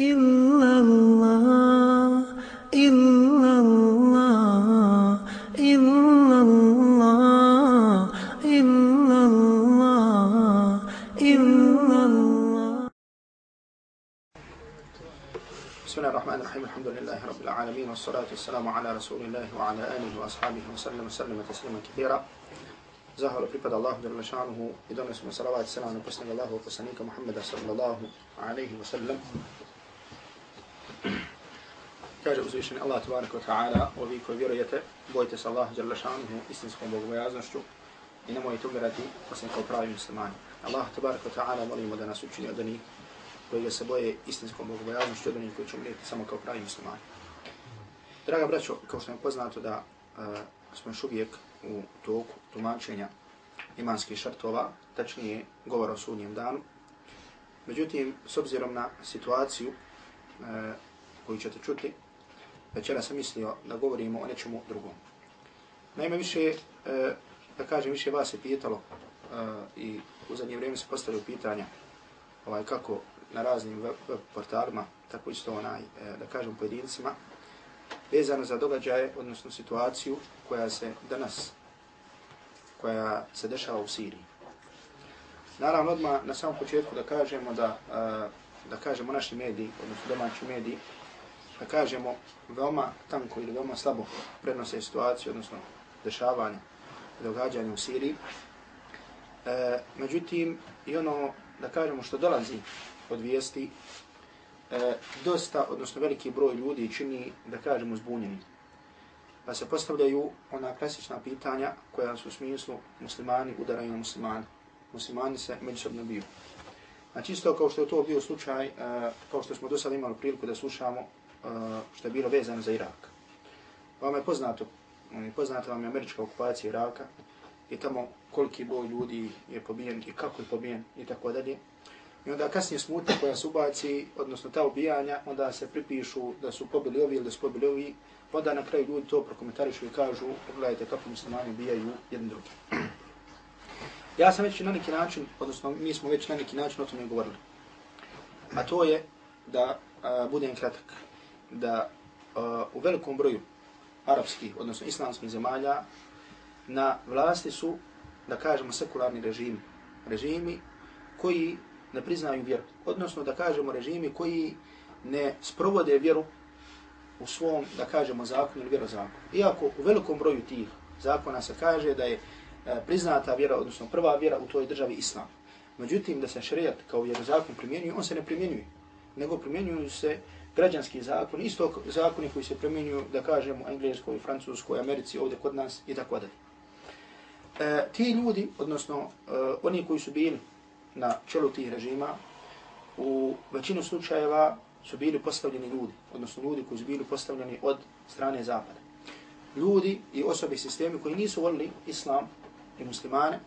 إلا الله إلا الله إلا الله إلا الله بسم الله الرحمن الرحيم الحمد لله رب العالمين والصلاة والسلام على رسول الله وعلى آله وأصحابه وسلم وسلم تسليما كثيرا Zahvala pripada Allahu jalla šanuhu i donesimo salavat i salam na posljednog Allahu poslanika Muhammeda sallallahu wa sallam. Kaže uzvišeni Allah tabaraka wa ta'ala, ovi koji vjerujete, bojite se Allah jalla šanuhu istinskom bogobojaznošću i nemojte umirati osim kao pravi muslimani. Allah tabaraka wa ta'ala molimo da nas učini od onih koji ga se boje istinskom bogobojaznošću od onih koji će umrijeti samo kao pravi muslimani. Draga braćo, kao što je poznato da uh, smo još uvijek u toku tumačenja imanskih šartova, tačnije govora o sudnjem danu. Međutim, s obzirom na situaciju e, koju ćete čuti, večera sam mislio da govorimo o nečemu drugom. Naime, više, e, da kažem, više vas je pitalo e, i u zadnje vrijeme se postavljaju pitanja ovaj, kako na raznim web, web portalima, tako isto onaj, e, da kažem, pojedincima, vezano za događaje, odnosno situaciju koja se danas, koja se dešava u Siriji. Naravno, odmah na samom početku da kažemo da, da kažemo naši mediji, odnosno domaći mediji, da kažemo veoma tanko ili veoma slabo prenose situaciju, odnosno dešavanje, događanje u Siriji. E, međutim, i ono, da kažemo što dolazi od vijesti, e, dosta, odnosno veliki broj ljudi čini, da kažemo, zbunjeni. Pa se postavljaju ona klasična pitanja koja su u smislu muslimani udaraju na muslimani. Muslimani se međusobno biju. Znači isto kao što je to bio slučaj, e, kao što smo do sada imali priliku da slušamo, što je bilo vezano za Irak. Vama je poznato, poznata poznato vam je američka okupacija Iraka i tamo koliki broj ljudi je pobijen i kako je pobijen i tako dalje. I onda kasnije smutnje koja se ubaci, odnosno ta ubijanja, onda se pripišu da su pobili ovi ili da su pobili ovi, pa onda na kraju ljudi to prokomentarišu i kažu, pogledajte kako muslimani ubijaju jedni drugi. Ja sam već na neki način, odnosno mi smo već na neki način o tome govorili. A to je da a, budem kratak, da uh, u velikom broju arapskih, odnosno islamskih zemalja, na vlasti su, da kažemo, sekularni režimi. Režimi koji ne priznaju vjeru. Odnosno da kažemo režimi koji ne sprovode vjeru u svom, da kažemo, zakonu ili vjerozakonu. Iako u velikom broju tih zakona se kaže da je uh, priznata vjera, odnosno prva vjera u toj državi islam. Međutim, da se šerijat kao vjerozakon primjenjuje, on se ne primjenjuje. Nego primjenjuju se građanski zakon, isto zakoni koji se primjenjuju, da kažemo, engleskoj, francuskoj, Americi, ovdje kod nas i tako dalje. E, ti ljudi, odnosno e, oni koji su bili na čelu tih režima, u većinu slučajeva su bili postavljeni ljudi, odnosno ljudi koji su bili postavljeni od strane zapada. Ljudi i osobe sistemi koji nisu volili islam i muslimane,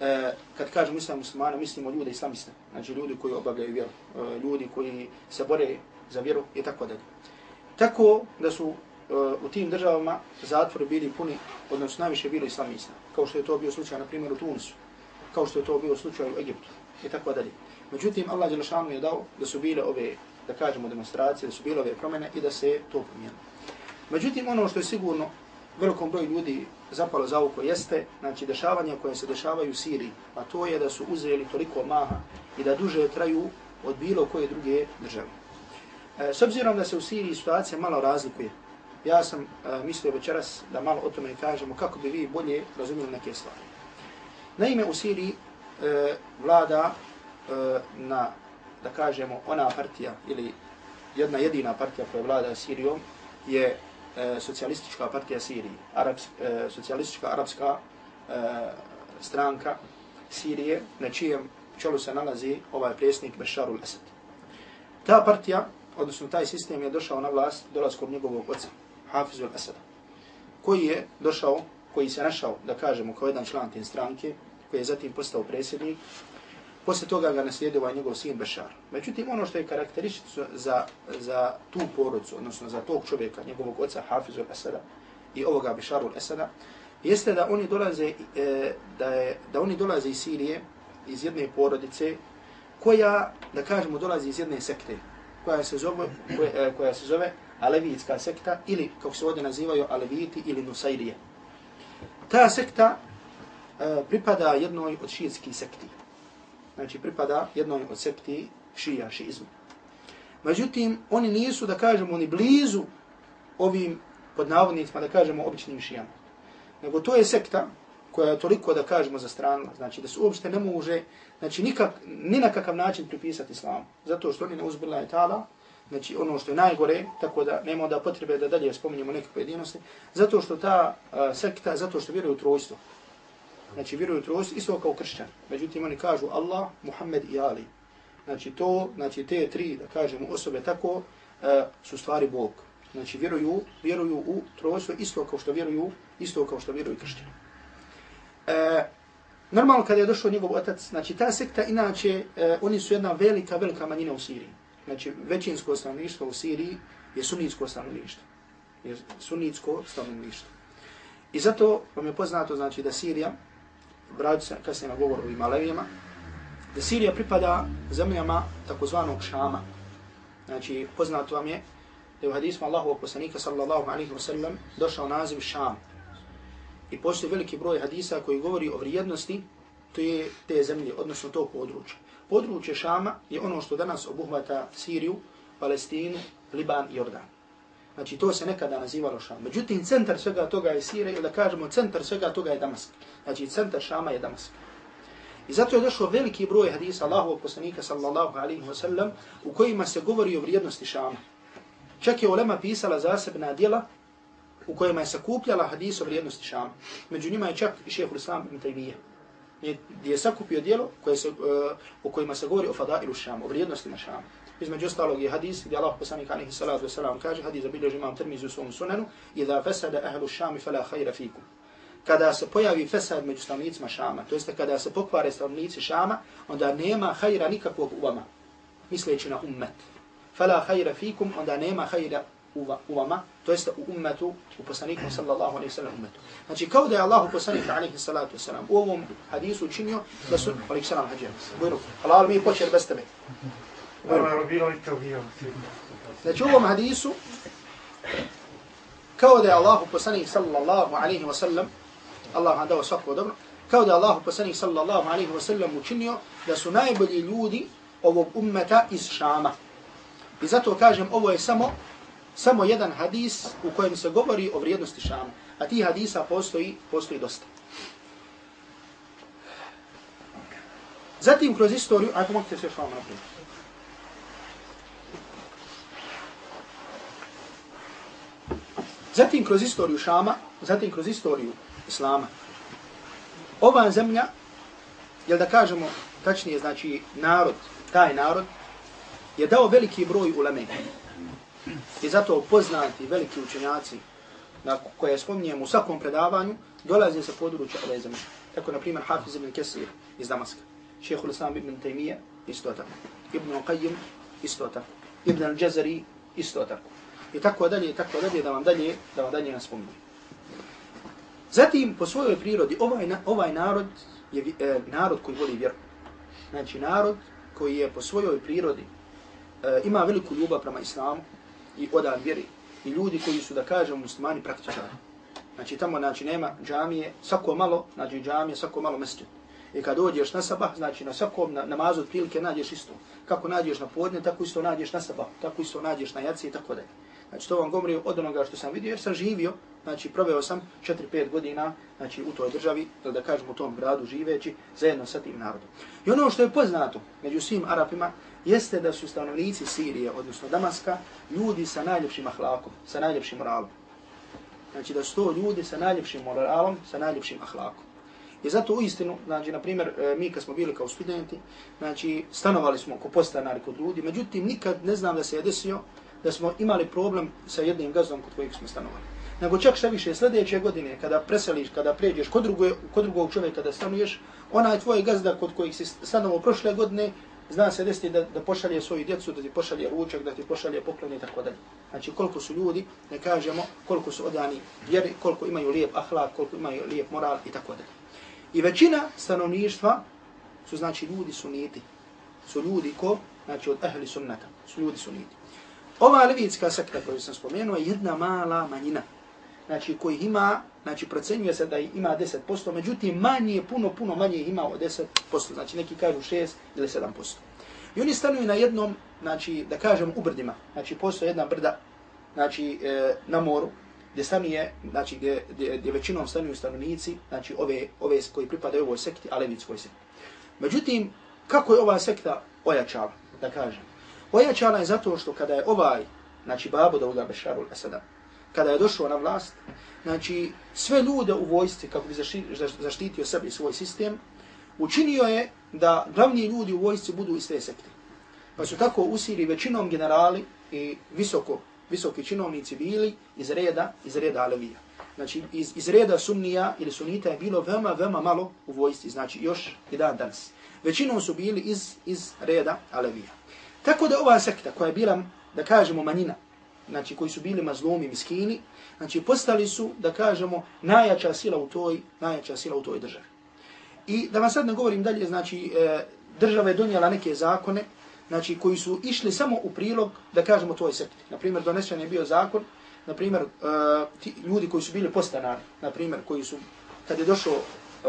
e, kad kažem islam i muslimane, mislimo ljude islamiste, znači ljudi koji obavljaju vjeru, e, ljudi koji se bore za vjeru i tako dalje. Tako da su e, u tim državama zatvori bili puni, odnosno najviše bili islamista, kao što je to bio slučaj na primjer u Tunisu, kao što je to bio slučaj u Egiptu i tako dalje. Međutim, Allah Đelešanu je dao da su bile ove, da kažemo, demonstracije, da su bile ove promjene i da se to promijenilo. Međutim, ono što je sigurno velikom broju ljudi zapalo za oko jeste, znači dešavanja koje se dešavaju u Siriji, a to je da su uzeli toliko maha i da duže traju od bilo koje druge države. E, s obzirom da se u Siriji situacija malo razlikuje, ja sam e, mislio večeras da malo o tome kažemo kako bi vi bolje razumili neke stvari. Naime, u Siriji e, vlada e, na, da kažemo, ona partija ili jedna jedina partija koja vlada Sirijom je e, socijalistička partija Sirije, Arabs, e, socijalistička arapska e, stranka Sirije, na čijem čelu se nalazi ovaj presnik Bešarul Asad. Ta partija, odnosno taj sistem je došao na vlast dolaskom njegovog oca, Hafizul Asada, koji je došao koji se našao, da kažemo, kao jedan član te stranke, koji je zatim postao predsjednik, posle toga ga naslijedio ovaj njegov sin Bešar. Međutim, ono što je karakteristično za, za tu porodcu, odnosno za tog čovjeka, njegovog oca Hafizul Asada i ovoga Bešarul Asada, jeste da oni dolaze, e, da, je, da oni dolaze iz Sirije, iz jedne porodice, koja, da kažemo, dolazi iz jedne sekte. E, koja se zove, koja, koja se zove Alevijska sekta ili, kako se ovdje nazivaju, Alevijiti ili Nusairije. Ta sekta e, pripada jednoj od šijetskih sekti. Znači, pripada jednoj od sekti šija, šizmu. Međutim, oni nisu, da kažemo, ni blizu ovim pod navodnicima, da kažemo, običnim šijama. Nego to je sekta koja je toliko, da kažemo, za stranu, znači da se uopšte ne može, znači nikak, ni na kakav način pripisati islamu. Zato što oni ne uzbila je tala, znači ono što je najgore, tako da nema da potrebe da dalje spominjemo neke pojedinosti, zato što ta uh, sekta, zato što vjeruju u trojstvo. Znači vjeruju u trojstvo isto kao kršćan. Međutim, oni kažu Allah, Muhammed i Ali. Znači to, znači te tri, da kažemo, osobe tako, uh, su stvari Bog. Znači vjeruju, vjeruju u trojstvo isto kao što vjeruju, isto kao što vjeruju kršćani. E, normalno kada je došao njegov otac, znači ta sekta inače, e, oni su jedna velika, velika manjina u Siriji. Znači većinsko stanovništvo u Siriji je sunitsko stanovništvo. Je sunitsko stanovništvo. I zato vam je poznato znači da Sirija, vraću se kasnije na govor o Imalevijama, da Sirija pripada zemljama takozvanog Šama. Znači poznato vam je da je u hadismu Allahovog poslanika sallallahu alaihi wa sallam došao naziv Šam. I postoji veliki broj hadisa koji govori o vrijednosti te, te zemlje, odnosno to područje. Područje Šama je ono što danas obuhvata Siriju, Palestinu, Liban i Jordan. Znači to se nekada nazivalo Šam. Međutim, centar svega toga je Sirija, ili da kažemo centar svega toga je Damask. Znači centar Šama je Damask. I zato je došlo veliki broj hadisa Allahovog poslanika sallallahu alaihi wa sallam u kojima se govori o vrijednosti Šama. Čak je ulema pisala zasebna djela u kojima je sakupljala hadis o vrijednosti Šama. Među njima je čak i šeheh Islam ibn Taymiyyah. Gdje je sakupio djelo koje se, eh, uh, u kojima se govori o fadailu Šama, o vrijednostima Šama. Između ostalog je hadis gdje Allah poslanik alaihi salatu wasalam kaže, hadis zabilježi imam termizu u svom sunanu, idha fesada ahlu Šami fala hajra fikum. Kada se pojavi fesad među stanovnicima Šama, to jeste kada se pokvare stanovnici Šama, onda nema hajra nikakvog u vama, misleći na ummet. Fala hajra fikum, onda nema hajra u vama, to jeste u ummetu, u poslaniku sallallahu alaihi sallam ummetu. Znači, kao da je Allah poslanik alaihi sallatu wasalam u ovom hadisu učinio da su, alaihi sallam hađer, bujru, Allah mi počeli bez tebe. Znači, u ovom hadisu, kao da je Allah poslanik sallallahu alaihi wasallam, Allah vam dao svako dobro, kao da je Allah poslanik sallallahu alaihi wasallam učinio da su najbolji ljudi ovog ummeta iz Šama. I zato kažem, ovo je samo samo jedan hadis u kojem se govori o vrijednosti Šama. A ti hadisa postoji, postoji dosta. Zatim kroz istoriju, aj možete se još vam naprijed. Zatim kroz istoriju Šama, zatim kroz istoriju Islama. Ova zemlja, jel da kažemo, tačnije znači narod, taj narod, je dao veliki broj ulemenja. I zato poznati veliki učenjaci na koje spominjem u svakom predavanju dolaze sa područja ove zemlje. Tako, na primjer, Hafiz ibn Kesir iz Damaska. Šehhul Islam ibn Taymiye, isto tako. Ibn Qayyim isto tako. Ibn al-Jazari isto tako. I tako dalje, i tako dalje, da vam dalje, da vam dalje nas spominjem. Zatim, po svojoj prirodi, ovaj, ovaj narod je e, narod koji voli vjeru. Znači, narod koji je po svojoj prirodi e, ima veliku ljubav prema islamu, i odan vjeri i ljudi koji su da kažem muslimani praktičari. Znači tamo znači nema džamije, svako malo, znači džamije, svako malo mjesto. I kad dođeš na sabah, znači na svakom na, namazu otprilike nađeš isto. Kako nađeš na podne, tako isto nađeš na sabah, tako isto nađeš na jaci i tako dalje. Znači to vam govorim od onoga što sam vidio jer sam živio, znači proveo sam 4-5 godina znači, u toj državi, da kažem u tom gradu živeći zajedno sa tim narodom. I ono što je poznato među svim Arapima jeste da su stanovnici Sirije, odnosno Damaska, ljudi sa najljepšim ahlakom, sa najljepšim moralom. Znači da su to ljudi sa najljepšim moralom, sa najljepšim ahlakom. I zato uistinu, istinu, znači, na primjer, e, mi kad smo bili kao studenti, znači, stanovali smo ko postanari kod ljudi, međutim, nikad ne znam da se je desio da smo imali problem sa jednim gazdom kod kojeg smo stanovali. Nego čak šta više, sljedeće godine, kada preseliš, kada pređeš kod, drugo, kod drugog čovjeka da stanuješ, onaj tvoj gazda kod kojeg si stanovao prošle godine, zna se desiti da, da pošalje svoju djecu, da ti pošalje ručak, da ti pošalje poklon i tako dalje. Znači koliko su ljudi, ne kažemo, koliko su odani vjeri, koliko imaju lijep ahlak, koliko imaju lijep moral i tako dalje. I većina stanovništva su znači ljudi suniti. Su ljudi ko znači od ahli sunnata, su ljudi suniti. Ova levitska sekta koju sam spomenuo je jedna mala manjina, znači koji ima, znači procenjuje se da ima 10%, međutim manje, puno, puno manje ima od 10%, znači neki kažu 6 ili 7%. I oni stanuju na jednom, znači da kažem u brdima, znači postoje jedna brda, znači e, na moru, gdje stanuje, znači gdje, gdje, gdje većinom stanuju stanovnici, znači ove, ove koji pripadaju ovoj sekti, alevitskoj sekti. Međutim, kako je ova sekta ojačala, da kažem? Ojačala je zato što kada je ovaj, znači babo da uga Bešarul Asada, kada je došao na vlast, znači sve ljude u vojsci kako bi zaštitio sebi svoj sistem, učinio je da glavni ljudi u vojsci budu iz te sekte. Pa su tako usili većinom generali i visoko, visoki činovnici bili iz reda, iz reda Alevija. Znači iz, iz reda sunnija ili sunita je bilo veoma, veoma malo u vojsci, znači još i dan danas. Većinom su bili iz, iz reda Alevija. Tako da ova sekta koja je bila, da kažemo, manjina, znači koji su bili mazlumi, miskini, znači postali su, da kažemo, najjača sila u toj, najjača sila u toj državi. I da vam sad ne govorim dalje, znači e, država je donijela neke zakone, znači koji su išli samo u prilog, da kažemo, toj sekti. Naprimjer, donesen je bio zakon, naprimjer, primjer, ti ljudi koji su bili postanari, naprimjer, koji su, kad je došao e,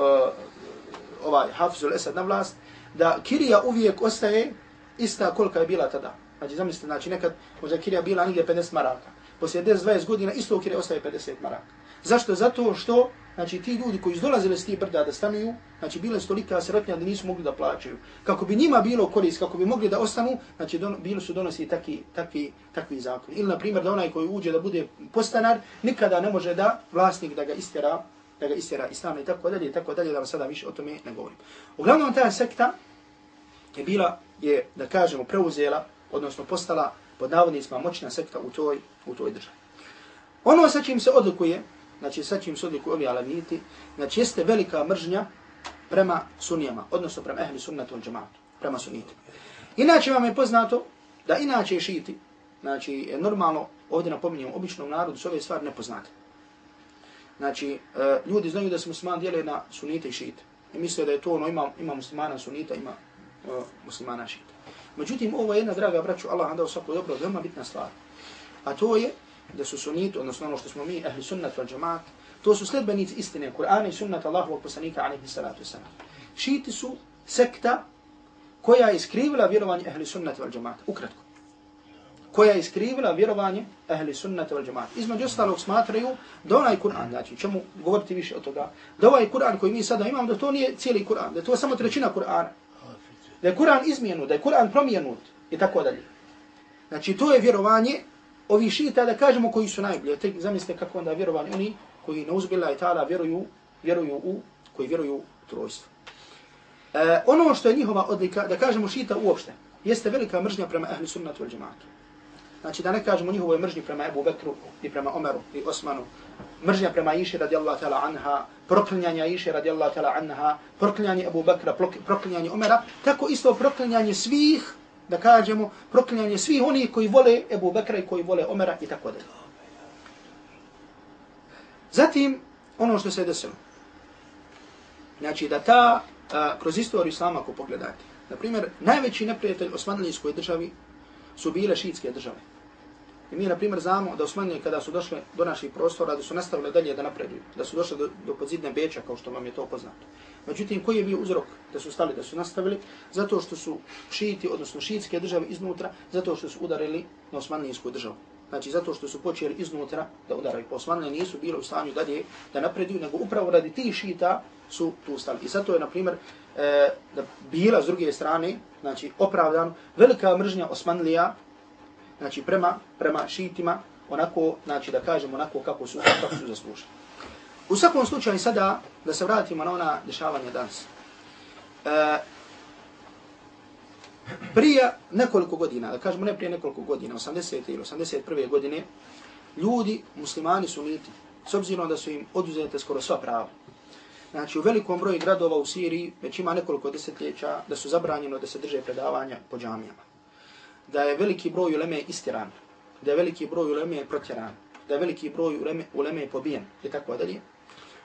ovaj Hafizul Esad na vlast, da kirija uvijek ostaje ista kolika je bila tada. Znači, zamislite, znači, nekad možda kirija bila nigdje 50 maraka. Poslije 10-20 godina isto kirija ostaje 50 maraka. Zašto? Zato što, znači, ti ljudi koji dolazili s tih brda da stanuju, znači, bile su tolika sretnja da nisu mogli da plaćaju. Kako bi njima bilo korist, kako bi mogli da ostanu, znači, don, bilo su donosi takvi, takvi, takvi zakoni. Ili, na primjer, da onaj koji uđe da bude postanar, nikada ne može da vlasnik da ga istjera, da ga istjera istana i tako dalje, i tako dalje, da vam sada više o tome ne govorim. Uglavnom, ta sekta je bila, je, da kažemo, preuzela, odnosno postala pod navodnicima moćna sekta u toj, u toj državi. Ono sa čim se odlikuje, znači sa čim se odlikuje ovi alavniti, znači jeste velika mržnja prema sunijama, odnosno prema ehli sunnatu džematu, prema sunitima. Inače vam je poznato da inače šiti, znači je normalno, ovdje napominjem, običnom narodu su ove stvari nepoznate. Znači, e, ljudi znaju da se musliman dijele na sunite i šite. I misle da je to ono, ima, ima muslimana sunita, ima uh, muslimana šita. Međutim, ovo je jedna, draga braću, Allah nam dao svako dobro, veoma bitna stvar. A to je da su sunit, odnosno ono što smo mi, ahli sunnat val džamaat, to su sledbenici istine, Kur'ana i sunnat Allahovog poslanika, alaihi salatu wasalam. Šiti su sekta koja je iskrivila vjerovanje ahli sunnat val džamaat, ukratko. Koja je iskrivila vjerovanje ahli sunnat val džamaat. Između ostalog smatraju da onaj Kur'an, znači čemu govoriti više od toga, da ovaj Kur'an koji mi sada imamo, da to nije cijeli Kur'an, da to je samo trećina Kur'ana da je Kur'an izmijenut, da je Kur'an promijenut i tako dalje. Znači to je vjerovanje ovi šita da kažemo koji su najbolji. Tek zamislite kako onda vjerovanje oni koji na uzbila i ta'ala vjeruju, vjeruju u, koji vjeruju u trojstvo. E, ono što je njihova odlika, da kažemo šita uopšte, jeste velika mržnja prema ahli sunnatu al džematu. Znači da ne kažemo njihovoj mržnji prema Ebu Bekru i prema Omeru i Osmanu, mržnja prema Iši radijallahu ta'ala anha, proklinjanje Iši radijallahu ta'ala anha, proklinjanje Abu Bekra, proklinjanje Umera, tako isto proklinjanje svih, da kažemo, proklinjanje svih onih koji vole Abu Bekra i koji vole Umera i tako dalje. Zatim, ono što se je desilo. Znači da ta, a, kroz istoriju Islama ako pogledate, na primjer, najveći neprijatelj Osmanlijskoj državi su bile šiitske države. I mi, na primjer, znamo da Osmanije, kada su došli do naših prostora, da su nastavili dalje da napreduju, da su došli do, do podzidne Beča, kao što vam je to poznato. Međutim, koji je bio uzrok da su stali, da su nastavili? Zato što su šiti, odnosno šiitske države iznutra, zato što su udarili na Osmanijsku državu. Znači, zato što su počeli iznutra da udaraju po Osmanije, nisu bili u stanju dalje da napreduju, nego upravo radi tih šita su tu stali. I zato je, na primjer, e, da bila s druge strane, znači, opravdan, velika mržnja Osmanlija, znači prema prema šitima onako znači da kažemo onako kako su kako su zaslužili. U svakom slučaju sada da se vratimo na ona dešavanja danas. E, prije nekoliko godina, da kažemo ne prije nekoliko godina, 80. ili 81. godine, ljudi, muslimani su niti, s obzirom da su im oduzete skoro sva prava. Znači, u velikom broju gradova u Siriji već ima nekoliko desetljeća da su zabranjeno da se drže predavanja po džamijama da je veliki broj uleme istiran, da je veliki broj uleme protjeran, da je veliki broj uleme, uleme pobijen i tako dalje.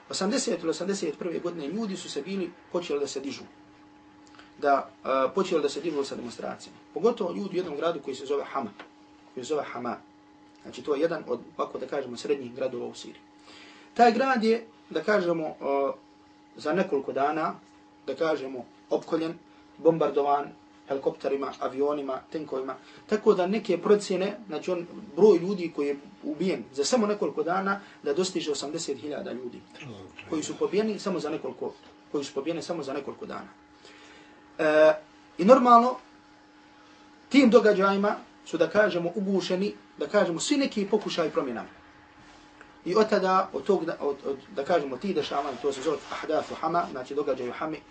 80. ili 81. godine ljudi su se bili počeli da se dižu. da uh, počeli da se dižu sa demonstracijama. Pogotovo ljudi u jednom gradu koji se zove Hama. Koji se zove Hama. Znači to je jedan od, ovako da kažemo, srednjih gradova u Siriji. Taj grad je, da kažemo, uh, za nekoliko dana, da kažemo, opkoljen, bombardovan helikopterima, avionima, tenkovima. Tako da neke procjene, znači on, broj ljudi koji je ubijen za samo nekoliko dana, da dostiže 80.000 ljudi. Koji su pobijeni samo za nekoliko, koji su pobijeni samo za nekoliko dana. E, I normalno, tim događajima su, da kažemo, ugušeni, da kažemo, svi neki pokušaj promjena. I od tada, od tog, od, od, da kažemo, ti dešavanja, to se zove ahdathu hama, znači događaju hami,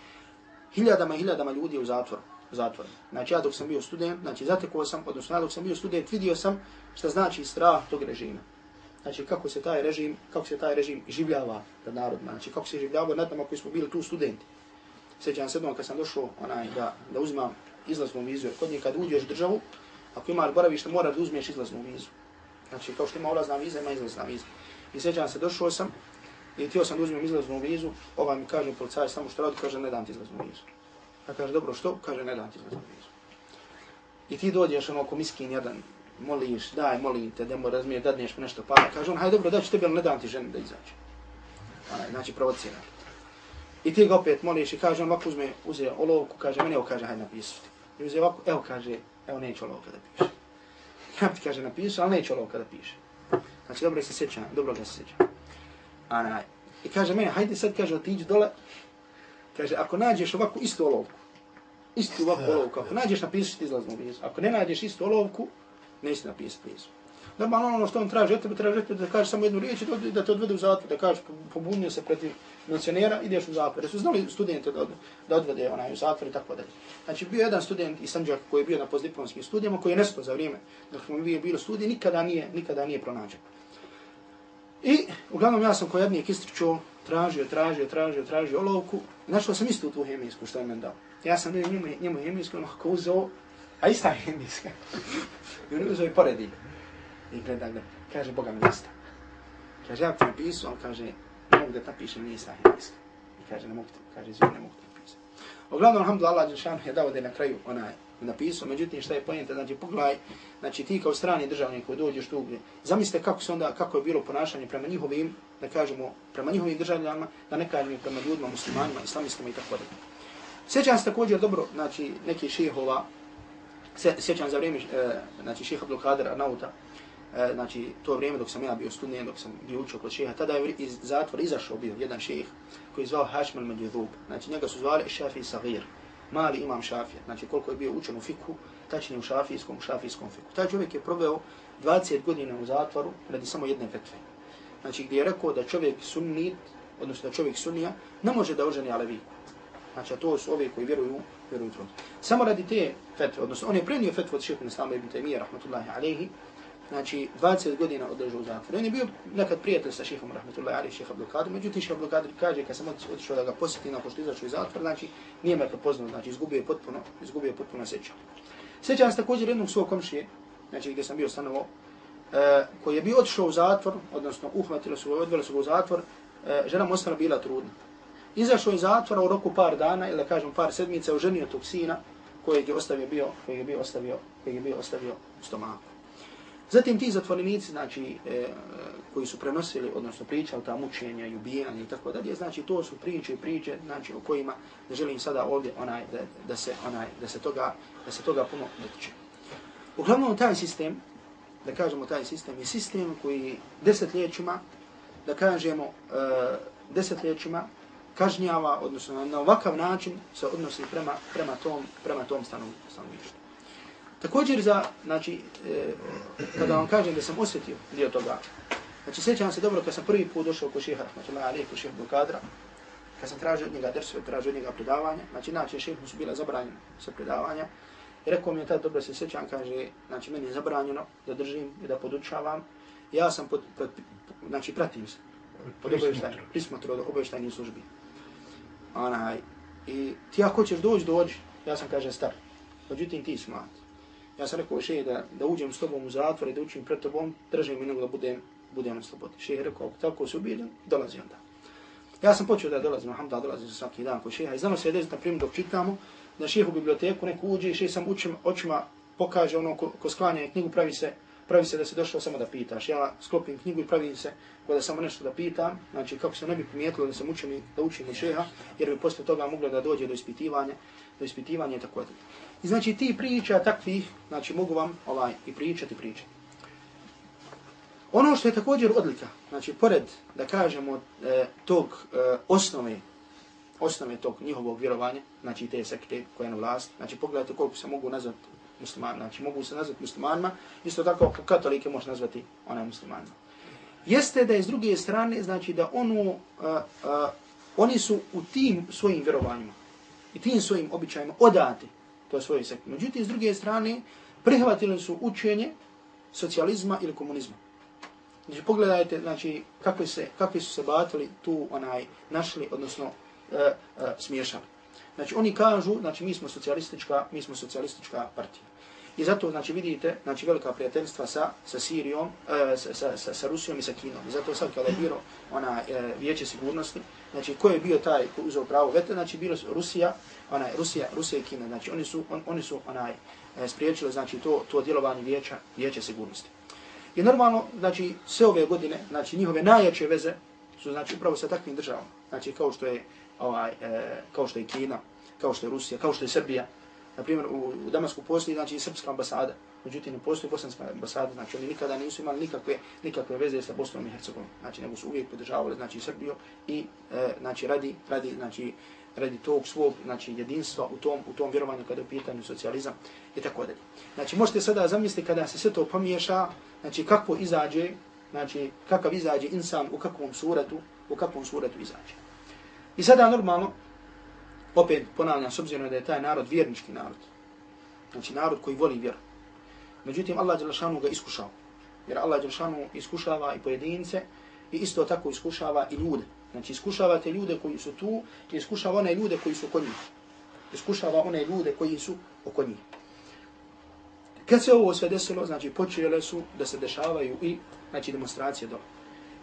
hiljadama i hiljadama ljudi u zatvoru. Zatvor. Znači ja dok sam bio student, znači zatekao sam, odnosno ja dok sam bio student, vidio sam šta znači strah tog režima. Znači kako se taj režim, kako se taj režim življava nad narodima, znači kako se življava nad nama koji smo bili tu studenti. Sjećam se jednom kad sam došao onaj, da, da uzmam izlaznu vizu, kod njih kad uđeš državu, ako imaš boravište, moraš da uzmeš izlaznu vizu. Znači kao što ima ulazna viza, ima izlazna viza. I sjećam se, došao sam i htio sam da uzmem izlaznu vizu, ovaj mi kaže policaj samo što radi, kaže ne dam ti izlaznu vizu. Ja kaže, dobro, što? Kaže, ne dam ti izlaznu vizu. I ti dođeš ono ko miskin jedan, moliš, daj, molim te, demo razmije, dadneš mi nešto para. Kaže on, hajde dobro, daću tebi, ali ne dam ti ženi da izađe. Onaj, znači, provocira. I ti ga opet moliš i kaže on, ovako uzme, uze olovku, kaže, meni evo, kaže, hajde napisati. I uze ovako, evo, kaže, evo, neću olovka da piše. Ja ti kaže, napisu, ali neću olovka da piše. Znači, dobro se sjećam, dobro ga se sjećam. Onaj, I kaže meni, hajde sad, kaže, otiđi dole. Kaže, ako nađeš ovako istu olovku, istu ovakvu olovku, ako nađeš napisaš ti izlaznu vizu. Ako ne nađeš istu olovku, neće napisati vizu. Normalno ono što on traži od tebe, traži od tebe da kaže samo jednu riječ i da te odvede u zatvor, da kaže pobunio se protiv nacionera, ideš u zatvor. Da su znali studente da, da odvede onaj u zatvor i tako dalje. Znači bio jedan student iz Sanđaka koji je bio na postdiplomskim studijama, koji je nesto za vrijeme dok smo bio bilo nikada nije, nikada nije pronađen. I uglavnom ja sam koji jednijek istričuo, tražio, tražio, tražio, tražio olovku, našao sam istu tu hemijsku što je men dao. Ja sam bio njemu, njemu hemijsku, ono kako uzeo, a ista hemijska. I on uzeo i poredi. I gleda, gleda, kaže, Boga mi ista. Kaže, ja ti napisao, on kaže, ne mogu da napišem, nije ista hemijska. I kaže, ne mogu ti, kaže, zvi, ne mogu ti napisati. Uglavnom, alhamdulillah, Đelšan je dao da je na kraju onaj napisao, međutim, šta je pojenta, znači, pogledaj, znači, ti kao strani državnik koji dođeš tu, zamislite kako se onda, kako je bilo ponašanje prema njihovim, da kažemo, prema njihovim državljanima, da ne kažemo prema ljudima, muslimanima, islamistima i tako dalje. Sjećam se također dobro, znači, neki šehova, sjećam za vrijeme, e, znači, šeha Abdul Kadir Arnauta, e, znači, to vrijeme dok sam ja bio student, dok sam bio učio kod šeha, tada je iz zatvora izašao bio jedan šeh koji je zvao Hashim al-Madjudhub, znači, njega su zvali Šafi Sagir, mali imam Šafija, znači, koliko je bio učen u fiku, tačnije u šafijskom, u šafijskom fiku. Taj čovjek je proveo 20 godina u zatvoru radi samo jedne fetve. Znači, gdje je rekao da čovjek sunnit, odnosno da čovjek sunnija, ne može da oženi aleviku. Znači, a to su ove koji vjeruju, vjeruju trud. Samo radi te fetve, odnosno on je prenio fetvu od šehu Islama ibn Taymiyyah, rahmatullahi alaihi, znači 20 godina održao u zatvoru. On je bio nekad prijatelj sa šehom, rahmatullahi alaihi, šeha Abdul Qadir, međutim šeha Abdul Qadir kaže, kad sam otišao da ga posjeti nakon što izašao iz zatvora, znači nije me prepoznao, znači izgubio je potpuno, izgubio je potpuno sjećao. Sjećam se također jednog svog komšije, znači gdje sam bio stanovo, e, koji je bio otišao u zatvor, odnosno uhvatilo su ga, odveli su ga u zatvor, e, žena mu ostala bila trudna. Izašao iz zatvora u roku par dana, ili kažem par sedmica, oženio tog sina kojeg je ostavio bio, kojeg je bio ostavio, kojeg je bio ostavio u stomaku. Zatim ti zatvorenici, znači, e, koji su prenosili, odnosno pričali ta mučenja i ubijanja i tako dalje, znači to su priče i priče, znači o kojima ne želim sada ovdje onaj da, da se onaj da se toga da se toga puno dotiče. Uglavnom taj sistem, da kažemo taj sistem je sistem koji desetljećima da kažemo e, desetljećima kažnjava, odnosno na ovakav način se odnosi prema prema tom prema tom stanovništvu. Također za, znači, e, kada vam kažem da sam osjetio dio toga, znači sjećam se dobro kad sam prvi put došao kod šeha, znači na Alijeku šeha Bukadra, kad sam tražio od njega dersove, tražio od njega predavanja, znači inače šeha su bila zabranjena sa predavanja, i rekao mi je tad dobro se sjećam, kaže, znači meni je zabranjeno da držim i da podučavam, ja sam pod, pod, znači pratim se, pod obavještajnim, prismotro od obavještajnim službi. Onaj, i ti ako ćeš doći, dođi, ja sam kaže star, međutim ti smat. Ja sam rekao šehe da, da uđem s tobom u zatvor i da učim pred tobom, držim mi nego da budem, budem na slobodi. Šehe rekao, ako tako se ubijem, dolazi onda. Ja sam počeo da dolazim, alhamda, dolazim svaki dan kod šeha i znamo se desiti, na primjer, dok čitamo, da na u biblioteku, neko uđe i šeh sam učim, očima pokaže ono ko, ko sklanja knjigu, pravi se, pravi se da se došao samo da pitaš. Ja sklopim knjigu i pravim se ko da samo nešto da pitam, znači kako se ne bi primijetilo da sam učim, da učim od šeha, jer bi posle toga moglo da dođe do ispitivanja, do ispitivanja i tako dalje. I znači ti priča takvih, znači mogu vam ovaj i pričati, pričati. Ono što je također odlika, znači pored da kažemo e, tog e, osnove, osnove tog njihovog vjerovanja, znači te sekte koje je na vlast, znači pogledajte koliko se mogu nazvati musliman, znači mogu se nazvati muslimanima, isto tako katolike može nazvati onaj muslimanima. Jeste da je s druge strane, znači da ono, uh, uh, oni su u tim svojim vjerovanjima i tim svojim običajima odati to svoje sekte. Međutim, s druge strane, prihvatili su učenje socijalizma ili komunizma. Znači, pogledajte, znači, kakvi, se, kakvi su se batili tu, onaj, našli, odnosno, uh, uh, smiješali. Znači, oni kažu, znači, mi smo socijalistička, mi smo socijalistička partija. I zato, znači, vidite, znači, velika prijateljstva sa, sa Sirijom, e, sa, sa, sa, Rusijom i sa Kinom. I zato sad kada je bilo ona e, vijeće sigurnosti, znači, ko je bio taj ko uzeo pravo veta, znači, bilo Rusija, ona Rusija, Rusija i Kina, znači, oni su, on, oni su onaj, e, spriječili, znači, to, to djelovanje vijeća, vijeće sigurnosti. I normalno, znači, sve ove godine, znači, njihove najjače veze su, znači, upravo sa takvim državama. Znači, kao što je, ovaj, e, kao što je Kina, kao što je Rusija, kao što je Srbija, na primjer u, u Damasku postoji znači srpska ambasada, međutim ne postoji bosanska ambasada, znači oni nikada nisu imali nikakve nikakve veze sa Bosnom i Hercegovinom. Znači nego su uvijek podržavali znači Srbiju i e, znači radi radi znači radi tog svog znači jedinstva u tom u tom vjerovanju kada je pitanje socijalizam i tako dalje. Znači možete sada zamisliti kada se sve to pomiješa, znači kako izađe, znači kakav izađe insan u kakvom suratu, u kakvom suratu izađe. I sada normalno opet ponavljam, s obzirom da je taj narod vjernički narod, znači narod koji voli vjeru. Međutim, Allah Đelšanu ga iskušao. Jer Allah Đelšanu iskušava i pojedince i isto tako iskušava i ljude. Znači, iskušava te ljude koji su tu i iskušava one ljude koji su oko njih. Iskušava one ljude koji su oko njih. Kad se ovo sve desilo, znači, počele su da se dešavaju i znači, demonstracije do.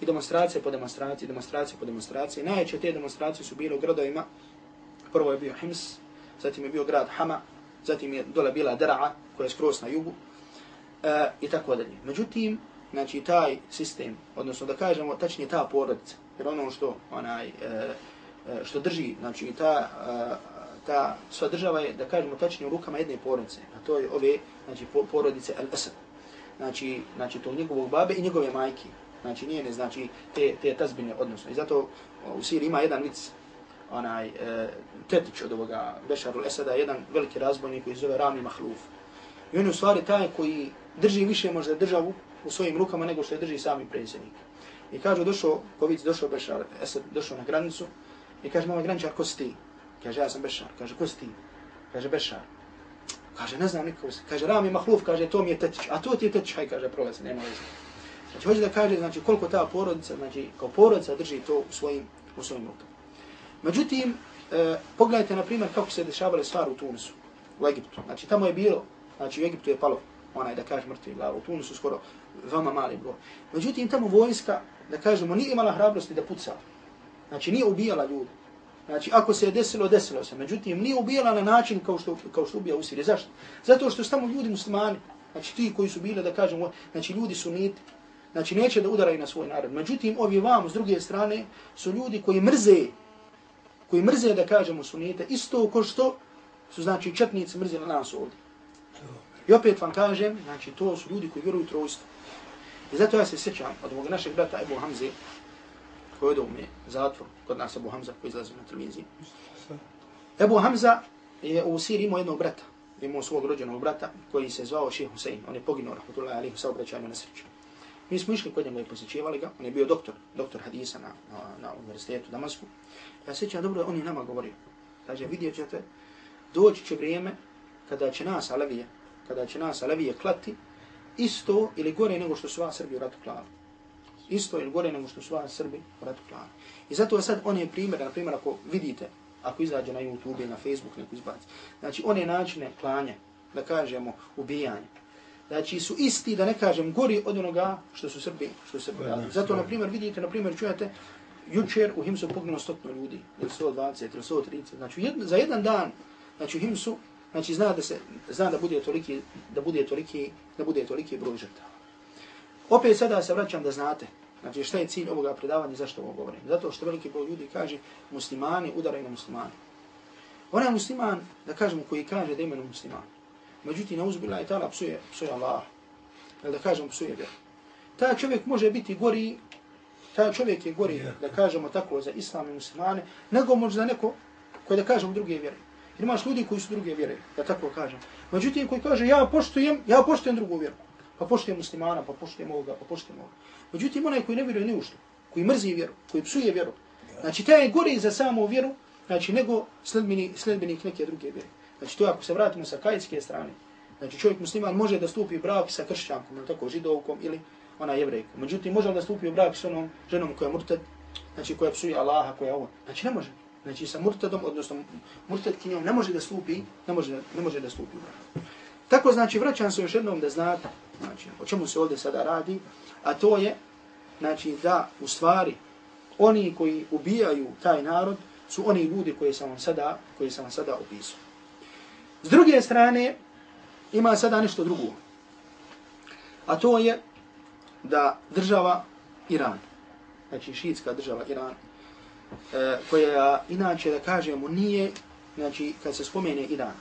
I demonstracije po demonstracije, demonstracije po demonstracije. Najveće te demonstracije su bile u gradovima prvo je bio Hims, zatim je bio grad Hama, zatim je dole bila Dera'a koja je skroz na jugu e, i tako dalje. Međutim, znači taj sistem, odnosno da kažemo tačnije ta porodica, jer ono što onaj, e, e što drži, znači ta, e, ta sva država je, da kažemo tačnije u rukama jedne porodice, a to je ove znači, porodice Al-Asad. Znači, znači to njegovog babe i njegove majke. Znači nije ne znači te, te tazbine odnosno. I zato u Siriji ima jedan vic onaj e, tetić od ovoga Bešarul Esada, jedan veliki razbojnik koji zove Rami Mahluf. I on je u stvari taj koji drži više možda državu u svojim rukama nego što je drži sami predsjednik. I kaže, došao, Kovic, došao Bešar Esad, došao na granicu i kaže, mama graničar, ko si ti? Kaže, ja sam Bešar. Kaže, ko si ti? Kaže, Bešar. Kaže, ne znam niko. Kaže, Rami Mahluf, kaže, to mi je tetić. A to ti je tetić, haj, kaže, prolazi, nema veze. Znači, hoće da kaže, znači, koliko ta porodica, znači, kao porodica drži to u svojim, u svojim rukama. Međutim, e, pogledajte, na primjer, kako se dešavale stvari u Tunisu, u Egiptu. Znači, tamo je bilo, znači, u Egiptu je palo, onaj, da kaže, mrtvi glavu, u Tunisu skoro veoma mali broj. Međutim, tamo vojska, da kažemo, nije imala hrabrosti da puca. Znači, nije ubijala ljude. Znači, ako se je desilo, desilo se. Međutim, nije ubijala na način kao što, kao što ubija u Siriji. Zašto? Zato što su tamo ljudi muslimani. Znači, ti koji su bili, da kažemo, znači, ljudi su niti. Znači, neće da udaraju na svoj narod. Međutim, ovi vam, s druge strane, su ljudi koji mrze koji mrze da kažemo sunnite, isto ko što su znači četnici mrze na nas ovdje. I opet vam kažem, znači to su ljudi koji vjeruju trojstvo. I zato ja se sjećam od ovog našeg brata Ebu Hamze, koji je me zatvor, kod nas Ebu Hamza koji izlazi na televiziji. Ebu Hamza je u Siriji imao jednog brata, imao svog rođenog brata koji se zvao Ših Husein. On je poginuo, rahmatullahi alihi, sa obraćanju na sreću. Mi smo išli kod njega i posjećivali ga, on je bio doktor, doktor hadisa na, na, na univerzitetu Damasku. Ja sjećam dobro, on je nama govorio. Kaže, vidjet ćete, doći će vrijeme kada će nas Alevije, kada će nas Alevije klati, isto ili gore nego što su vas Srbi u ratu klali. Isto ili gore nego što su vas Srbi u ratu klali. I zato sad on je primjer, na primjer, ako vidite, ako izađe na YouTube ili na Facebook, neko izbaci, znači one načine klanja, da kažemo, ubijanje, znači su isti, da ne kažem, gori od onoga što su Srbi, što su Srbi radili. Zato, na primjer, vidite, na primjer, čujete, jučer u Himsu poginulo stotno ljudi, ili 120, ili 130, znači jed, za jedan dan, znači himsu, znači zna da se zna da bude toliki da bude toliki da bude toliki broj žrtava. Opet sada se vraćam da znate, znači šta je cilj ovoga predavanja, zašto ovo govorim? Zato što veliki broj ljudi kaže muslimani udaraju na muslimani. Onaj musliman, da kažemo, koji kaže da imenu musliman, međutim, neuzbila je tala psuje, psuje Allah, ili da kažemo psuje vjeru. Taj čovjek može biti gori, taj čovjek je gori, da kažemo tako, za islam i muslimane, nego možda neko koji da kažemo druge vjere. Jer imaš ljudi koji su druge vjere, da tako kažem. Međutim, koji kaže, ja poštujem, ja poštujem drugu vjeru. Pa poštujem muslimana, pa poštujem ovoga, pa poštujem ovoga. Međutim, onaj koji ne vjeruje ni u što, koji mrzi vjeru, koji psuje vjeru, znači taj je gori za samu vjeru, znači nego sledbenik, sledbenik neke druge vjere. Znači to ako se vratimo sa kajitske strane, znači čovjek musliman može da stupi u brak sa kršćankom, ili tako židovkom, ili ona jevrejkom. Međutim, može da stupi u brak s onom ženom koja je murtad, znači koja psuje Allaha, koja je ovo. Znači ne može. Znači sa murtadom, odnosno murtadkinjom, ne može da stupi, ne može, ne može da stupi u brak. Tako znači, vraćam se još jednom da znate, znači, o čemu se ovdje sada radi, a to je, znači, da u stvari, oni koji ubijaju taj narod, su oni ljudi koji sam vam sada, koji sam vam sada opisao. S druge strane, ima sada nešto drugo. A to je da država Iran, znači šiitska država Iran, e, koja inače da kažemo nije, znači kad se spomene Iran,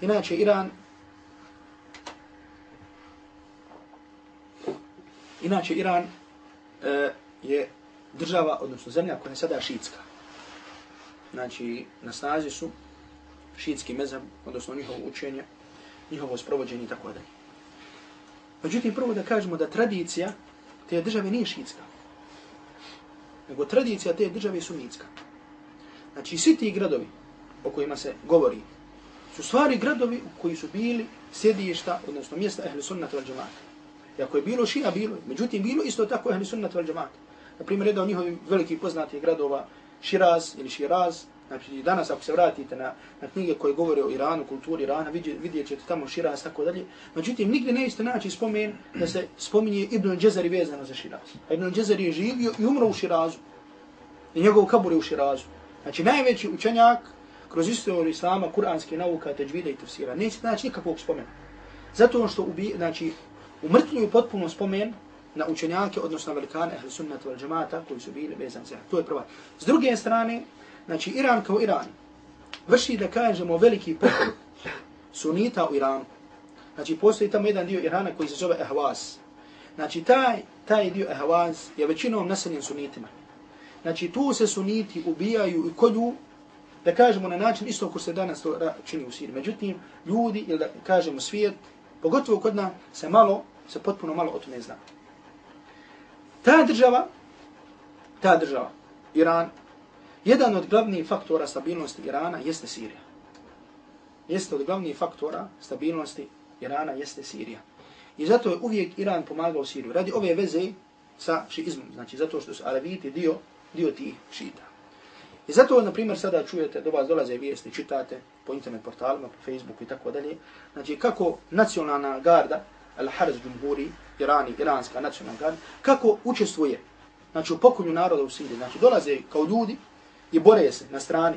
inače Iran, inače Iran e, je država, odnosno zemlja koja je sada šiitska. Znači, na snazi su šiitski mezab, odnosno njihovo učenje, njihovo sprovođenje i tako dalje. Međutim, prvo da kažemo da tradicija te države nije šiitska. Nego tradicija te države je sunitska. Znači, svi ti gradovi o kojima se govori, su stvari gradovi koji su bili sjedišta, odnosno mjesta ehli sunnata wal džemata. I ako je bilo šija, bilo Međutim, bilo isto tako ehli sunnata wal džemata. Naprimjer, jedan od njihovih velikih poznatih gradova, Širaz ili Širaz, Znači, danas ako se vratite na, na knjige koje govore o Iranu, kulturi Irana, vidjet, ćete tamo Širaz, tako dalje. Međutim, nigdje ne isto naći spomen da se spominje Ibn Džezari vezano za Širaz. A Ibn Džezari je živio i umro u Širazu. I njegov kabur je u Širazu. Znači, najveći učenjak kroz istoriju Islama, kuranske nauka, teđvida i tefsira. Neće naći nikakvog spomena. Zato što ubi, znači, umrtljuju potpuno spomen na učenjake, odnosno velikane, ehl sunnata, vel džamata, koji su bili vezani za. To je prva. S druge strane, Znači, Iran kao Iran vrši, da kažemo, veliki pokret sunita u Iranu. Znači, postoji tamo jedan dio Irana koji se zove Ehvaz. Znači, taj, taj dio Ehvaz je većinom naseljen sunitima. Znači, tu se suniti ubijaju i kolju, da kažemo na način isto ko se danas to čini u Siriji. Međutim, ljudi, ili da kažemo svijet, pogotovo kod nas, se malo, se potpuno malo o tome zna. Ta država, ta država, Iran, Jedan od glavnih faktora stabilnosti Irana jeste Sirija. Jeste od glavnih faktora stabilnosti Irana jeste Sirija. I zato je uvijek Iran pomagao Siriju. Radi ove veze sa šiizmom. Znači zato što su Alaviti dio, dio tih šita. I zato, na primjer, sada čujete, do vas dolaze vijesti, čitate po internet portalima, po Facebooku i tako dalje. Znači kako nacionalna garda, Al-Harz Džumburi, Irani, iranska nacionalna garda, kako učestvuje znači, u pokolju naroda u Siriji. Znači dolaze kao ljudi, i bore se na strani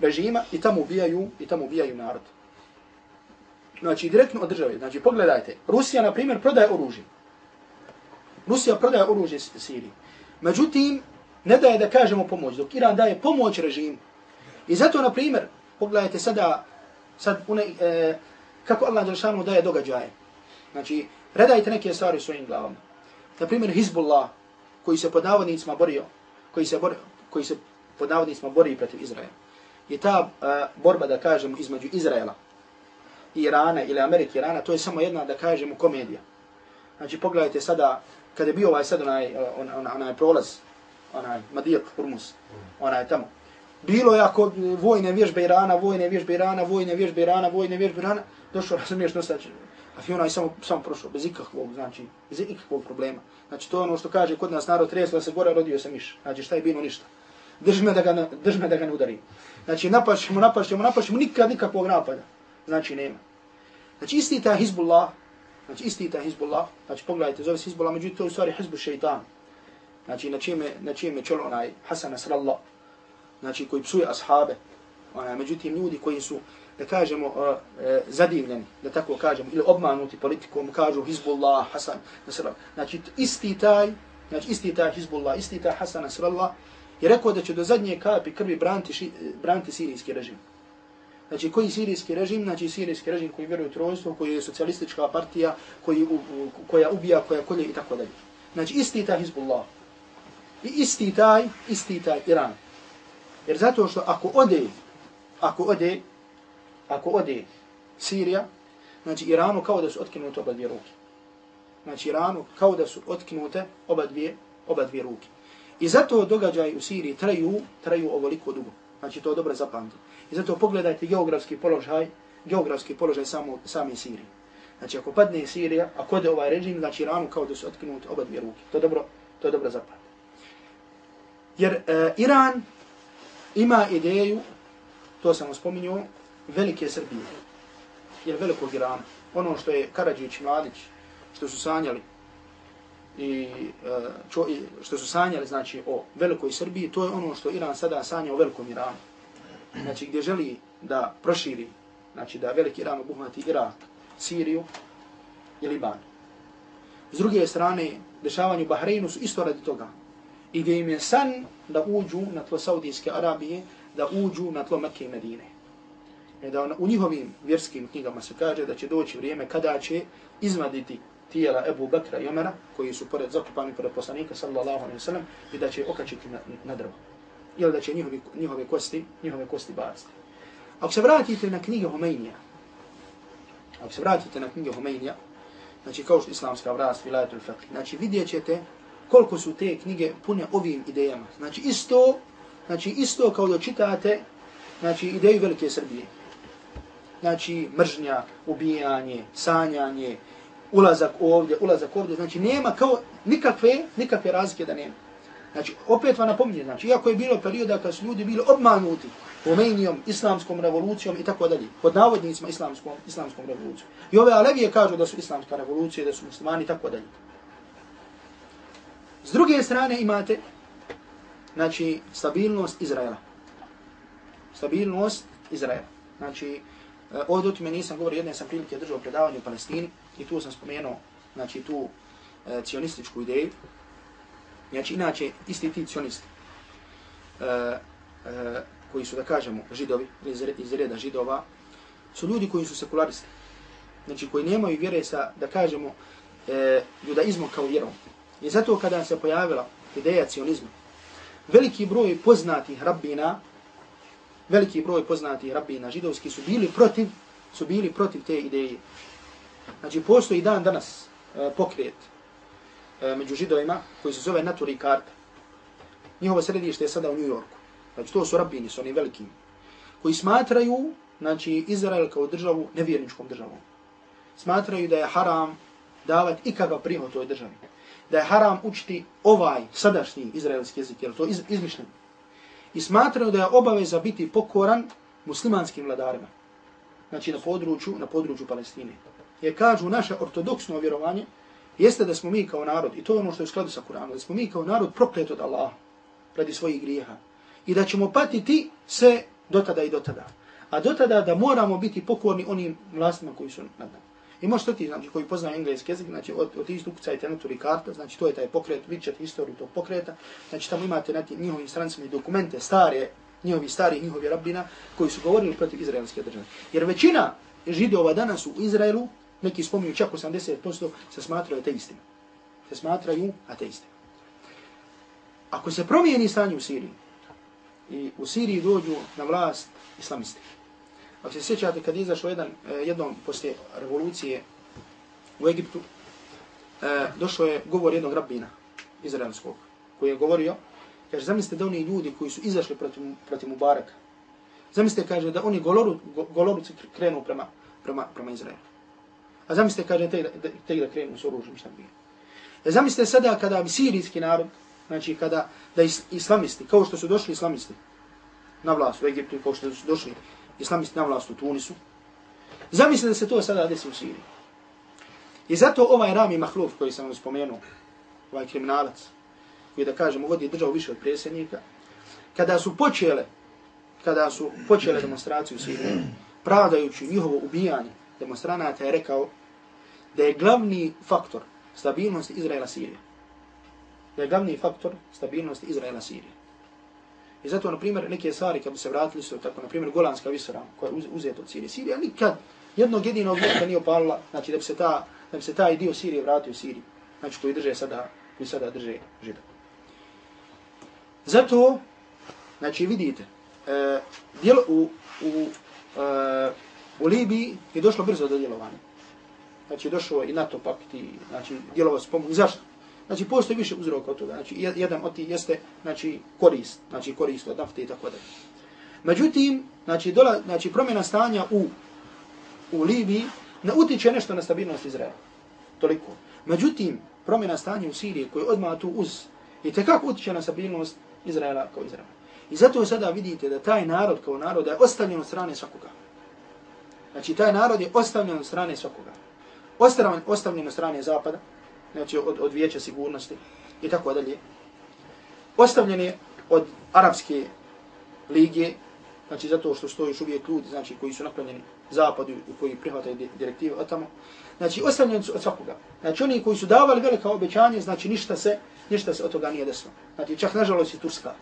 režima i tamo ubijaju i tamo ubijaju narod. Znači, direktno od države. Znači, pogledajte, Rusija, na primjer, prodaje oružje. Rusija prodaje oružje Siriji. Međutim, ne daje da kažemo pomoć, dok Iran daje pomoć režimu. I zato, na primjer, pogledajte sada, sad une, e, kako Allah Đelšanu daje događaje. Znači, redajte neke stvari svojim glavama. Na primjer, Hizbullah, koji se pod navodnicima borio, koji se, borio, koji se pod navodnicima bori protiv Izraela. I ta uh, borba, da kažemo, između Izraela i Irana ili Amerike i Irana, to je samo jedna, da kažemo, komedija. Znači, pogledajte sada, kada je bio ovaj sad onaj, e, on, on, onaj prolaz, onaj Madijak, Hurmus, onaj tamo. Bilo je ako vojne vježbe Irana, vojne vježbe Irana, vojne vježbe Irana, vojne vježbe Irana, došlo, razumiješ, nosač, aviona je samo, samo prošao, bez ikakvog, znači, bez ikakvog problema. Znači, to je ono što kaže, kod nas narod tresla se gore, rodio se miš. Znači, šta je bilo, ništa držme da ga, držme da ga ne udari. Znači, napašćemo, napašćemo, napašćemo, nikad nikakvog napada. Znači, nema. Znači, isti ta Hizbullah, znači, isti ta Hizbullah, znači, pogledajte, zove se Hizbullah, međutim, to je u stvari Hizbu šeitan. Znači, na čime, na čime čelo onaj Hasan Nasrallah, znači, koji psuje ashabe, onaj, međutim, ljudi koji su, da kažemo, uh, uh, zadivljeni, da tako kažemo, ili obmanuti politikom, kažu Hizbullah, Hasan, Nasrallah. Znači, isti taj, znači, isti taj Hizbullah, isti taj Hasan, Nasrallah, i rekao da će do zadnje kapi krvi branti, ši, branti sirijski režim. Znači, koji sirijski režim? Znači, sirijski režim koji vjeruje u trojstvo, koji je socijalistička partija, koji, u, u, koja ubija, koja kolje i tako dalje. Znači, isti taj Hizbullah. I isti taj, isti taj Iran. Jer zato što ako ode, ako ode, ako ode Sirija, znači Iranu kao da su otkinute oba dvije ruke. Znači Iranu kao da su otkinute oba dvije, oba dvije ruke. I zato događaj u Siriji traju, traju ovoliko dugo. Znači to dobro zapamtite. I zato pogledajte geografski položaj, geografski položaj samo, same Sirije. Znači ako padne Sirija, ako ode ovaj režim, znači Iranu kao da su otkinute oba dvije ruke. To dobro, to dobro zapamtite. Jer e, Iran ima ideju, to sam spominjao, velike Srbije. Jer velikog Irana. Ono što je Karadžić, Mladić, što su sanjali, i, e, čo, i što su sanjali znači o velikoj Srbiji, to je ono što Iran sada sanja o velikom Iranu. Znači gdje želi da proširi, znači da veliki Iran obuhvati Irak, Siriju i Liban. S druge strane, dešavanje u Bahreinu su isto radi toga i gdje im je san da uđu na tlo Saudijske Arabije, da uđu na tlo Mekke i Medine. I da u njihovim vjerskim knjigama se kaže da će doći vrijeme kada će izvaditi tijela Ebu Bakra i Omera, koji su pored zakupani pored poslanika, sallallahu alaihi sallam, i da će okačiti na, na drvo. Ili da će njihovi, njihove kosti, njihove kosti baciti. Ako se vratite na knjige Homeinija, ako se vratite na knjige Homeinija, znači kao što islamska vlast, vilajetul fiqh, znači vidjet ćete koliko su te knjige pune ovim idejama. Znači isto, znači isto kao da čitate znači ideju velike Srbije. Znači mržnja, ubijanje, sanjanje, ulazak ovdje, ulazak ovdje, znači nema kao nikakve, nikakve razlike da nema. Znači, opet vam napominje, znači, iako je bilo perioda kad su ljudi bili obmanuti Romenijom, islamskom revolucijom i tako dalje, pod navodnicima islamskom, islamskom revolucijom. I ove Alevije kažu da su islamska revolucija, da su muslimani i tako dalje. S druge strane imate znači stabilnost Izraela. Stabilnost Izraela. Znači eh, ovdje o tome nisam govorio, jedne sam prilike držao predavanje u Palestini i tu sam spomenuo znači tu e, cionističku ideju. Znači inače isti ti cionisti e, e, koji su da kažemo židovi iz, iz reda židova su ljudi koji su sekularisti. Znači koji nemaju vjere sa da kažemo e, judaizmom kao vjerom. I zato kada se pojavila ideja cionizma, veliki broj poznatih rabbina, veliki broj poznatih rabbina židovski su bili protiv, su bili protiv te ideje. Znači postoji dan danas e, pokret e, među židovima koji se zove Naturi Karta. Njihovo središte je sada u New Yorku. Znači to su rabini, su oni veliki. Koji smatraju znači, Izrael kao državu nevjerničkom državom. Smatraju da je haram davati ikakav prihod toj državi da je haram učiti ovaj sadašnji izraelski jezik, jer to je iz, izmišljeno. I smatraju da je obaveza biti pokoran muslimanskim vladarima. Znači na području, na području Palestine. Jer kažu naše ortodoksno vjerovanje jeste da smo mi kao narod, i to je ono što je u skladu sa Kuranom, da smo mi kao narod proklet od Allaha radi svojih grijeha. I da ćemo patiti se dotada i dotada. A dotada da moramo biti pokorni onim vlastima koji su nad nama. I možete ti, znači, koji poznaju engleski jezik, znači, od, od ukucajte na turi karta, znači, to je taj pokret, vidjet ćete istoriju tog pokreta, znači, tamo imate na njihovim strancima dokumente, stare, njihovi stari, njihovi rabina, koji su govorili protiv izraelske države. Jer većina židova danas u Izraelu, neki spominju čak 80%, se smatraju ateistima. Se smatraju ateistima. Ako se promijeni stanje u Siriji, i u Siriji dođu na vlast islamisti, Ako se sjećate kad je izašao jedan, e, jednom poslije revolucije u Egiptu, e, došao je govor jednog rabina izraelskog, koji je govorio, kaže, zamislite da oni ljudi koji su izašli protiv, protiv Mubaraka, zamislite, kaže, da oni goloru, goloruci krenu prema, prema, prema Izraelu. A zamislite, kažem, tek da krenu s oružjem, šta bi. E, zamislite sada kada bi sirijski narod, znači kada da is, islamisti, kao što su došli islamisti na vlast u Egiptu, kao što su došli islamisti na vlast u Tunisu. Zamislite da se to sada desi u Siriji. I zato ovaj Rami Mahluf koji sam vam spomenuo, ovaj kriminalac, koji da kažemo vodi državu više od predsjednika, kada su počele, kada su počele demonstraciju u Siriji, pravdajući njihovo ubijanje demonstranata je rekao da je glavni faktor stabilnosti Izraela Sirije. Da je glavni faktor stabilnosti Izraela Sirije. I zato, na primjer, neke stvari, kad bi se vratili su, tako, na primjer, Golanska visora, koja je uzeta od Sirije. Sirija nikad jednog jedinog vjeka nije opalila, znači da bi se, ta, da bi se taj dio Sirije vratio u Siriju. Znači koji drže sada, koji sada drže žida. Zato, znači vidite, e, djelo, u, u, e, u Libiji je došlo brzo do djelovanja. Znači došlo i NATO pakt i znači, djelovao s pomoć. Zašto? Znači postoji više uzroka od toga. Znači jedan od tih jeste znači, korist, znači korist od nafte i tako dalje. Međutim, znači, dola, znači promjena stanja u, u Libiji ne utiče nešto na stabilnost Izraela. Toliko. Međutim, promjena stanja u Siriji koji odmah tu uz i tekako utiče na stabilnost Izraela kao Izraela. I zato sada vidite da taj narod kao narod je ostavljen od strane svakoga. Znači taj narod je ostavljen od strane svakoga. Ostavljen, ostavljen od strane zapada, znači od, od vijeća sigurnosti i tako dalje. Ostavljen je od arapske lige, znači zato što stoji još uvijek ljudi, znači koji su naklonjeni zapadu i koji prihvataju direktive od tamo. Znači ostavljeni su od svakoga. Znači oni koji su davali velika obećanje, znači ništa se, ništa se od toga nije desilo. Znači čak nažalost i Turska,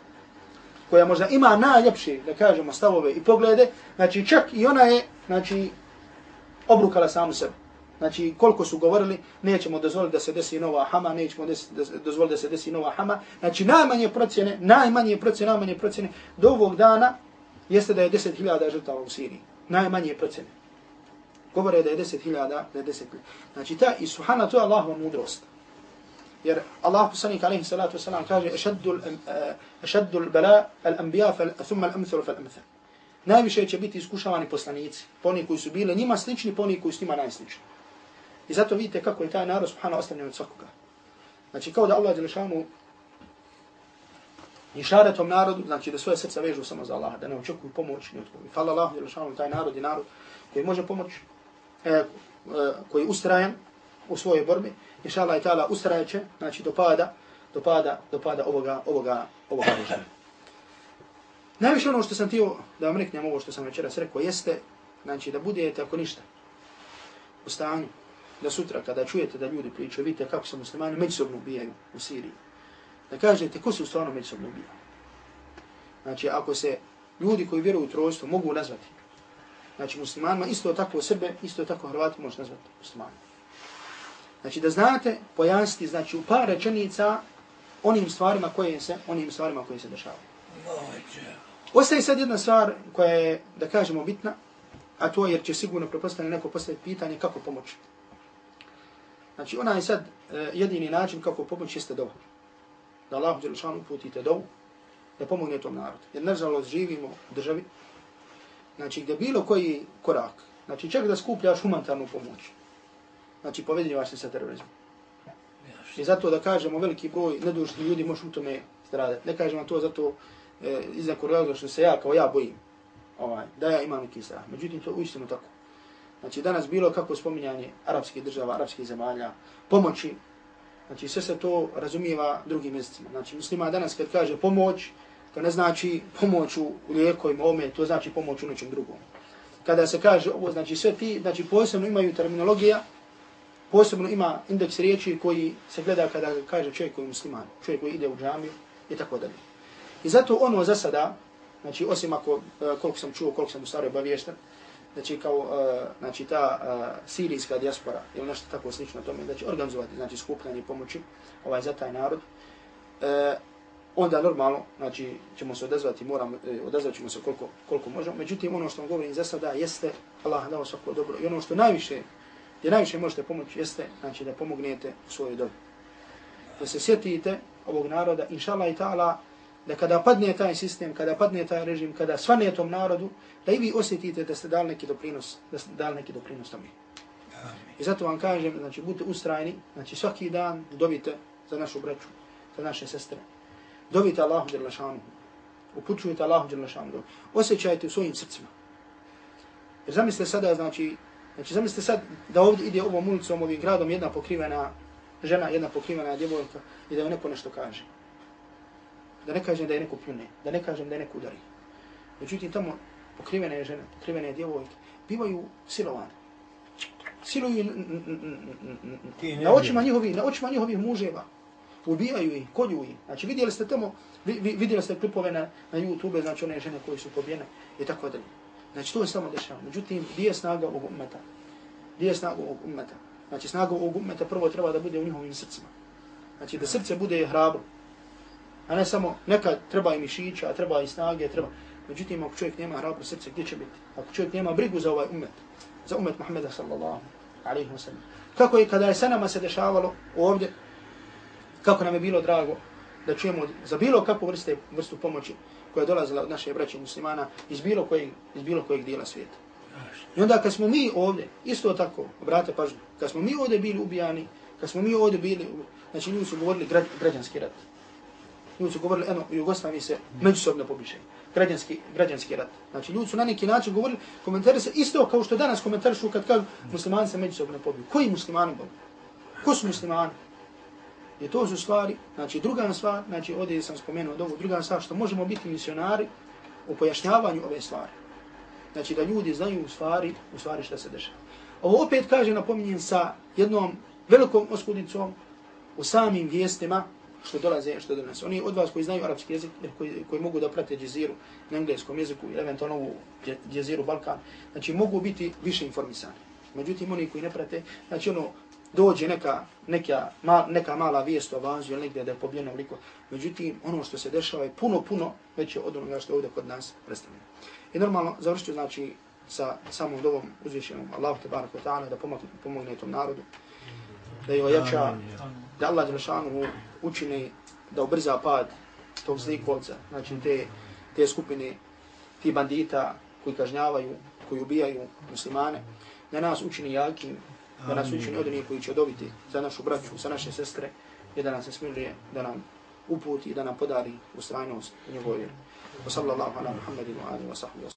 koja možda ima najljepše, da kažemo, stavove i poglede, znači čak i ona je, znači, obrukala samu sebe. Znači, koliko su govorili, nećemo dozvoliti da se desi nova hama, nećemo dozvoliti da se desi nova hama. Znači, najmanje procjene, najmanje procjene, najmanje procjene, do ovog dana jeste da je 10.000 žrtava u Siriji. Najmanje procjene. Govore da je 10.000, da je 10.000. Znači, ta i suhana, to je Allahova mudrost. Jer Allah poslanik alaihi salatu wasalam kaže ašaddu e, l-bala al-anbiya thumma al-amthal fal-amthal. Najviše će biti iskušavani poslanici, pa poni koji su bili njima slični, pa poni koji su njima najslični. I zato vidite kako je taj narod subhanahu ostavljen od svakoga. Znači kao da Allah Đelešanu išare tom narodu, znači da svoje srca vežu samo za Allaha, da ne očekuju pomoć ni od koga. Hvala Allah Đelešanu, taj narod je narod koji može pomoć, e, e, koji je ustrajan u svojoj borbi. Inša Allah i ta'ala ustrajeće, znači do pada, do pada, do pada ovoga, ovoga, ovoga režima. Najviše ono što sam tio da vam reknem ovo što sam večeras rekao jeste, znači da budete ako ništa u stanju da sutra kada čujete da ljudi pričaju, vidite kako se muslimani međusobno ubijaju u Siriji, da kažete ko se u stvarno međusobno ubija. Znači, ako se ljudi koji vjeruju u trojstvo mogu nazvati, znači muslimanima, isto tako Srbe, isto tako Hrvati može nazvati muslimanima. Znači, da znate, pojasniti, znači, u par rečenica onim stvarima koje se, onim stvarima koje se dešavaju. Ostaje sad jedna stvar koja je, da kažemo, bitna, a to je jer će sigurno prepostavljeno neko postaviti pitanje kako pomoći. Znači, ona je sad e, jedini način kako pomoći jeste dovo. Da Allahu Đelešanu uputite dovu, da pomogne tom narodu. Jer nažalost živimo u državi, znači gdje bilo koji korak, znači čak da skupljaš humanitarnu pomoć, znači povedljivaš se sa terorizmom. I zato da kažemo veliki broj nedužnih ljudi može u tome stradati. Ne kažemo to zato e, iz nekog razloga što se ja kao ja bojim. Ovaj, da ja imam neki strah. Međutim, to uistinu tako. Znači danas bilo kako spominjanje arapskih država, arapskih zemalja, pomoći, znači sve se to razumijeva drugim mjestima. Znači muslima danas kad kaže pomoć, to ne znači pomoć u lijekovima, ome, to znači pomoć u nečem drugom. Kada se kaže ovo, znači sve ti, znači posebno imaju terminologija, posebno ima indeks riječi koji se gleda kada kaže čovjek koji je musliman, čovjek koji ide u džamiju i tako dalje. I zato ono za sada, znači osim ako, e, koliko sam čuo, koliko sam u staroj da znači kao uh, znači ta uh, sirijska dijaspora ili nešto tako slično tome, da će organizovati znači skupljanje pomoći ovaj za taj narod. Uh, onda normalno, znači ćemo se odazvati, moramo uh, odazvati ćemo se koliko koliko možemo. Međutim ono što vam govorim za sada jeste Allah dao svako dobro i ono što najviše je najviše možete pomoći jeste znači da pomognete u svojoj dobi. Da se sjetite ovog naroda, inshallah i ta'ala, da kada padne taj sistem, kada padne taj režim, kada svane tom narodu, da i vi osjetite da ste dali neki doprinos, da ste dali neki doprinos tome. I zato vam kažem, znači, budite ustrajni, znači, svaki dan dobite za našu braću, za naše sestre. Dobite Allahu Đerlašanu, upućujte Allahu Đerlašanu, osjećajte u svojim srcima. Jer zamislite sada, znači, znači, zamislite sad da ovdje ide ovom ulicom, ovim gradom, jedna pokrivena žena, jedna pokrivena djevojka i da joj neko nešto kaže. Da ne kažem da je neko pljune, da ne kažem da je neko udari. Međutim, tamo pokrivene žene, pokrivene djevojke, bivaju silovane. Siluju na očima njihovih, na očima njihovih muževa. Ubijaju ih, kolju ih. Znači, vidjeli ste tamo, vidjeli ste klipove na, na YouTube, znači one žene koje su pobjene i tako dalje. Znači, to je samo dešava. Međutim, gdje je snaga ovog umeta? Gdje je snaga ovog umeta? Znači, snaga ovog umeta prvo treba da bude u njihovim srcima. Znači, da srce bude hrabro. A ne samo, neka treba i mišića, treba i snage, treba... Međutim, ako čovjek nema hrabro srce, gdje će biti? Ako čovjek nema brigu za ovaj umet, za umet Muhammeda sallallahu alaihi wa sallam. Kako je kada je sa nama se dešavalo ovdje, kako nam je bilo drago da čujemo za bilo kakvu vrste, vrstu pomoći koja je dolazila od naše braće muslimana iz bilo kojeg, iz bilo kojeg dijela svijeta. I onda kad smo mi ovdje, isto tako, obrate pažnju, kad smo mi ovdje bili ubijani, kad smo mi ovdje bili, znači ljudi su govorili građanski rat. Ljudi su govorili, eno, u Jugoslaviji se međusobno pobiše. Građanski, građanski rat. Znači, ljudi su na neki način govorili, komentari se isto kao što danas komentarišu kad kažu muslimani se međusobno pobiju. Koji muslimani boli? Ko su muslimani? I to su stvari, znači druga stvar, znači ovdje sam spomenuo ovo, druga stvar što možemo biti misionari u pojašnjavanju ove stvari. Znači da ljudi znaju u stvari, u stvari šta se dešava. Ovo opet kaže, napominjem, sa jednom velikom oskudnicom u samim vijestima što dolaze, što donese. Oni od vas koji znaju arapski jezik, koji, koji mogu da prate djeziru na engleskom jeziku ili eventualno ovu djeziru Balkan, znači mogu biti više informisani. Međutim, oni koji ne prate, znači ono, dođe neka, neka, ma, neka mala vijest o Avanzu ili negdje da je pobjeno veliko. Međutim, ono što se dešava je puno, puno veće od onoga što je ovdje kod nas predstavljeno. I normalno, završću znači sa samom dovom uzvišenom Allahu te barako ta'ala da pomogne, pomogne tom narodu, da je ojača, da Allah Đelešanu učini da ubrza pad tog zlikovca, znači te, te skupine, ti bandita koji kažnjavaju, koji ubijaju muslimane, da nas učini jakim, da nas učini od koji će dobiti za našu braću, za naše sestre, i da nas smiluje, da nam uputi i da nam podari ustrajnost u njegovoj vjeri. Wa sallallahu ala Muhammedin wa alihi wa sahbihi.